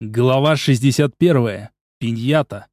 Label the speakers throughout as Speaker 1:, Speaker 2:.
Speaker 1: Глава 61. Пиньята.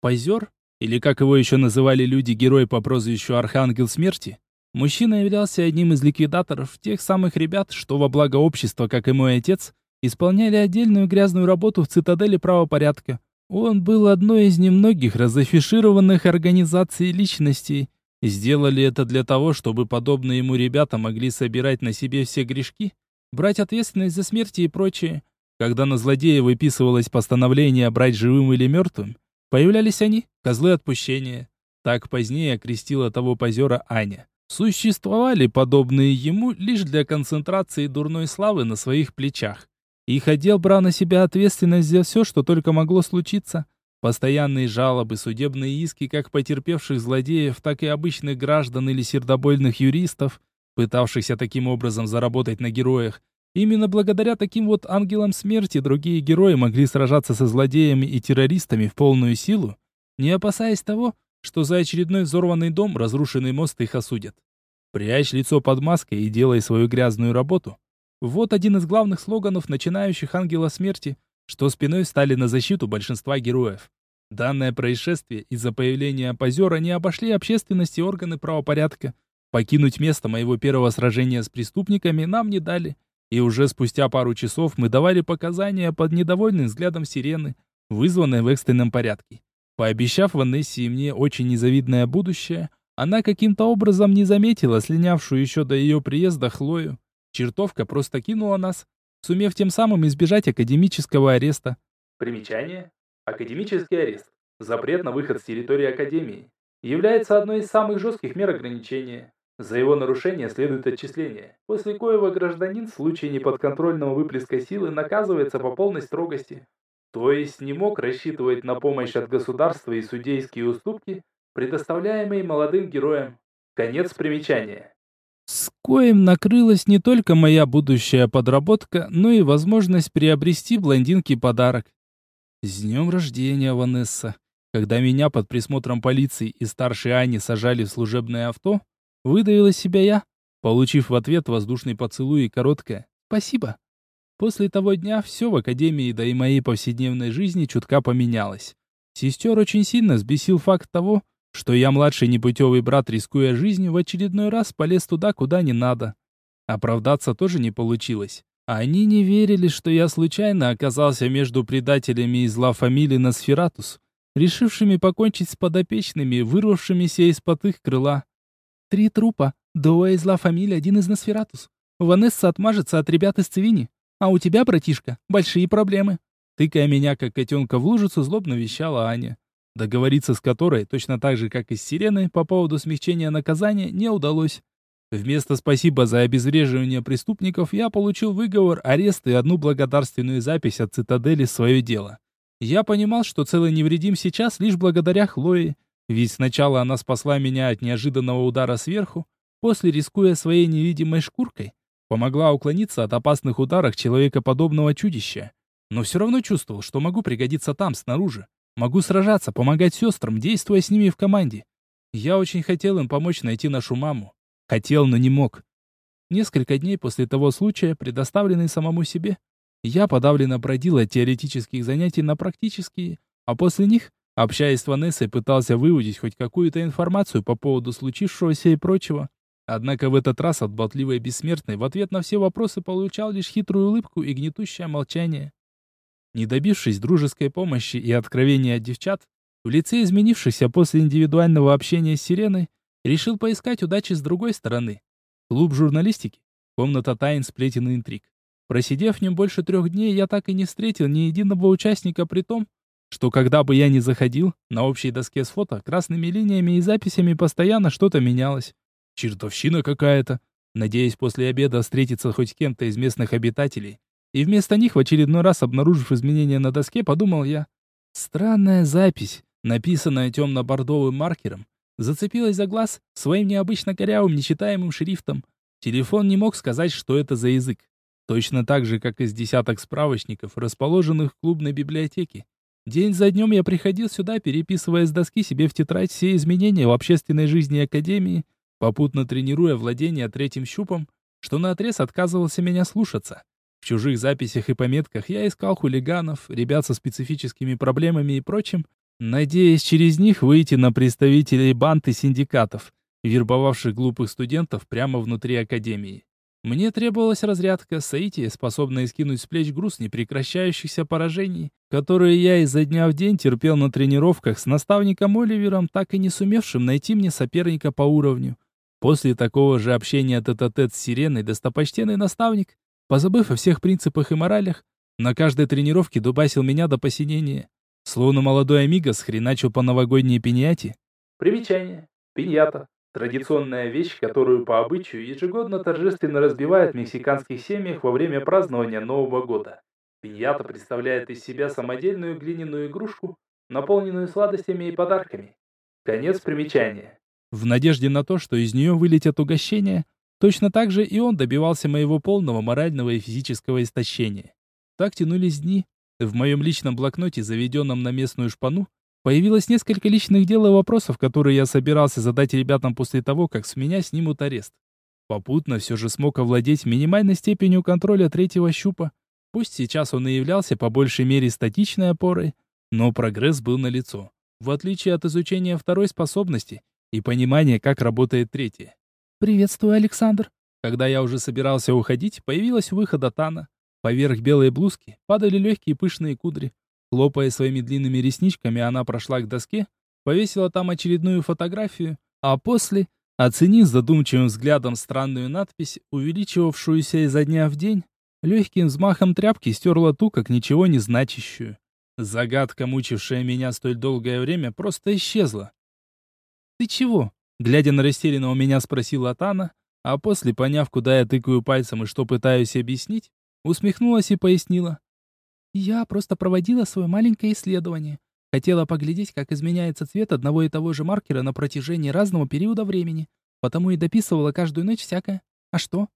Speaker 1: Позер, или как его еще называли люди-герой по прозвищу Архангел Смерти, мужчина являлся одним из ликвидаторов тех самых ребят, что во благо общества, как и мой отец, исполняли отдельную грязную работу в цитадели правопорядка. Он был одной из немногих разафишированных организаций личностей. Сделали это для того, чтобы подобные ему ребята могли собирать на себе все грешки, брать ответственность за смерти и прочее, когда на злодея выписывалось постановление брать живым или мертвым, появлялись они, козлы отпущения. Так позднее окрестила того позера Аня. Существовали подобные ему лишь для концентрации дурной славы на своих плечах. Их отдел брал на себя ответственность за все, что только могло случиться. Постоянные жалобы, судебные иски как потерпевших злодеев, так и обычных граждан или сердобольных юристов, пытавшихся таким образом заработать на героях, Именно благодаря таким вот ангелам смерти другие герои могли сражаться со злодеями и террористами в полную силу, не опасаясь того, что за очередной взорванный дом разрушенный мост их осудят. Прячь лицо под маской и делай свою грязную работу. Вот один из главных слоганов начинающих ангела смерти, что спиной стали на защиту большинства героев. Данное происшествие из-за появления позера не обошли общественности органы правопорядка. Покинуть место моего первого сражения с преступниками нам не дали, и уже спустя пару часов мы давали показания под недовольным взглядом сирены, вызванной в экстренном порядке. Пообещав Ванессе и мне очень незавидное будущее, она каким-то образом не заметила слинявшую еще до ее приезда Хлою. Чертовка просто кинула нас, сумев тем самым избежать академического ареста.
Speaker 2: Примечание. Академический арест. Запрет на выход с территории Академии. Является одной из самых жестких мер ограничения. За его нарушение следует отчисление, после коего гражданин в случае неподконтрольного выплеска силы наказывается по полной строгости. То есть не мог рассчитывать на помощь от государства и судейские уступки, предоставляемые молодым героям. Конец примечания.
Speaker 1: С коем накрылась не только моя будущая подработка, но и возможность приобрести блондинке подарок. С днем рождения, Ванесса! Когда меня под присмотром полиции и старшей Ани сажали в служебное авто, Выдавила себя я, получив в ответ воздушный поцелуй и короткое «Спасибо». После того дня все в академии, да и моей повседневной жизни чутка поменялось. Сестер очень сильно сбесил факт того, что я младший непутевый брат, рискуя жизнью, в очередной раз полез туда, куда не надо. Оправдаться тоже не получилось. Они не верили, что я случайно оказался между предателями из Ла Фамилии Носфератус, решившими покончить с подопечными, вырвавшимися из-под их крыла. Три трупа. Двое из Ла Фамилия, один из Носфератус. Ванесса отмажется от ребят из Цивини. А у тебя, братишка, большие проблемы. Тыкая меня, как котенка в лужицу, злобно вещала Аня. Договориться с которой, точно так же, как и с Сиреной, по поводу смягчения наказания, не удалось. Вместо спасибо за обезвреживание преступников я получил выговор, арест и одну благодарственную запись от цитадели свое дело. Я понимал, что целый невредим сейчас лишь благодаря Хлое, ведь сначала она спасла меня от неожиданного удара сверху, после, рискуя своей невидимой шкуркой, помогла уклониться от опасных ударов человекоподобного чудища. Но все равно чувствовал, что могу пригодиться там, снаружи. Могу сражаться, помогать сестрам, действуя с ними в команде. Я очень хотел им помочь найти нашу маму. Хотел, но не мог. Несколько дней после того случая, предоставленный самому себе, я подавленно бродил от теоретических занятий на практические, а после них Общаясь с Ванессой, пытался выудить хоть какую-то информацию по поводу случившегося и прочего. Однако в этот раз от болтливой бессмертной в ответ на все вопросы получал лишь хитрую улыбку и гнетущее молчание. Не добившись дружеской помощи и откровения от девчат, в лице изменившихся после индивидуального общения с Сиреной, решил поискать удачи с другой стороны. Клуб журналистики, комната тайн, сплетен и интриг. Просидев в нем больше трех дней, я так и не встретил ни единого участника при том, что когда бы я ни заходил, на общей доске с фото красными линиями и записями постоянно что-то менялось. Чертовщина какая-то. Надеясь после обеда встретиться хоть с кем-то из местных обитателей. И вместо них, в очередной раз обнаружив изменения на доске, подумал я. Странная запись, написанная темно-бордовым маркером, зацепилась за глаз своим необычно корявым, нечитаемым шрифтом. Телефон не мог сказать, что это за язык. Точно так же, как из десяток справочников, расположенных в клубной библиотеке. День за днем я приходил сюда, переписывая с доски себе в тетрадь все изменения в общественной жизни Академии, попутно тренируя владение третьим щупом, что наотрез отказывался меня слушаться. В чужих записях и пометках я искал хулиганов, ребят со специфическими проблемами и прочим, надеясь через них выйти на представителей банд и синдикатов, вербовавших глупых студентов прямо внутри академии. Мне требовалась разрядка, соитие, способное скинуть с плеч груз непрекращающихся поражений, которые я изо дня в день терпел на тренировках с наставником Оливером, так и не сумевшим найти мне соперника по уровню. После такого же общения тет-а-тет -тет с Сиреной достопочтенный наставник, позабыв о всех принципах и моралях, на каждой тренировке дубасил меня до посинения. Словно молодой амигос хреначил по новогодней пиньяте.
Speaker 2: Примечание. Пиньята. Традиционная вещь, которую по обычаю ежегодно торжественно разбивают в мексиканских семьях во время празднования Нового года. Пиньята представляет из себя самодельную глиняную игрушку, наполненную сладостями и подарками. Конец примечания.
Speaker 1: В надежде на то, что из нее вылетят угощения, точно так же и он добивался моего полного морального и физического истощения. Так тянулись дни. В моем личном блокноте, заведенном на местную шпану, Появилось несколько личных дел и вопросов, которые я собирался задать ребятам после того, как с меня снимут арест. Попутно все же смог овладеть минимальной степенью контроля третьего щупа. Пусть сейчас он и являлся по большей мере статичной опорой, но прогресс был налицо, в отличие от изучения второй способности и понимания, как работает третья. «Приветствую, Александр!» Когда я уже собирался уходить, появилась выхода Тана. Поверх белой блузки падали легкие пышные кудри. Хлопая своими длинными ресничками, она прошла к доске, повесила там очередную фотографию, а после, оценив задумчивым взглядом странную надпись, увеличивавшуюся изо дня в день, легким взмахом тряпки стерла ту, как ничего не значащую. Загадка, мучившая меня столь долгое время, просто исчезла. «Ты чего?» — глядя на растерянного меня спросила Атана, а после, поняв, куда я тыкаю пальцем и что пытаюсь объяснить, усмехнулась и пояснила. Я просто проводила свое маленькое исследование. Хотела поглядеть, как изменяется цвет одного и того же маркера на протяжении разного периода времени. Потому и дописывала каждую ночь всякое. А что?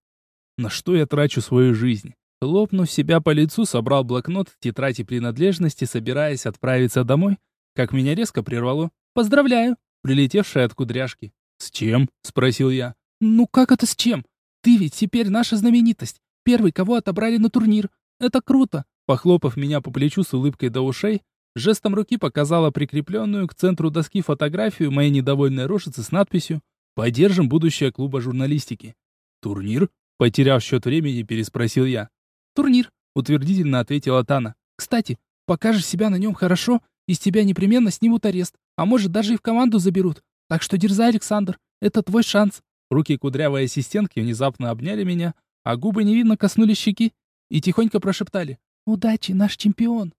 Speaker 1: На что я трачу свою жизнь? Лопнув себя по лицу, собрал блокнот, тетрадь и принадлежности, собираясь отправиться домой, как меня резко прервало. «Поздравляю!» прилетевшая от кудряшки. «С чем?» — спросил я. «Ну как это с чем? Ты ведь теперь наша знаменитость. Первый, кого отобрали на турнир. Это круто. Похлопав меня по плечу с улыбкой до ушей, жестом руки показала прикрепленную к центру доски фотографию моей недовольной рожицы с надписью «Поддержим будущее клуба журналистики». «Турнир?» — потеряв счет времени, переспросил я. «Турнир», — утвердительно ответила Тана. «Кстати, покажешь себя на нем хорошо, из тебя непременно снимут арест, а может даже и в команду заберут. Так что дерзай, Александр, это твой шанс». Руки кудрявой ассистентки внезапно обняли меня, а губы невинно коснулись щеки и тихонько прошептали. «Удачи, наш чемпион!»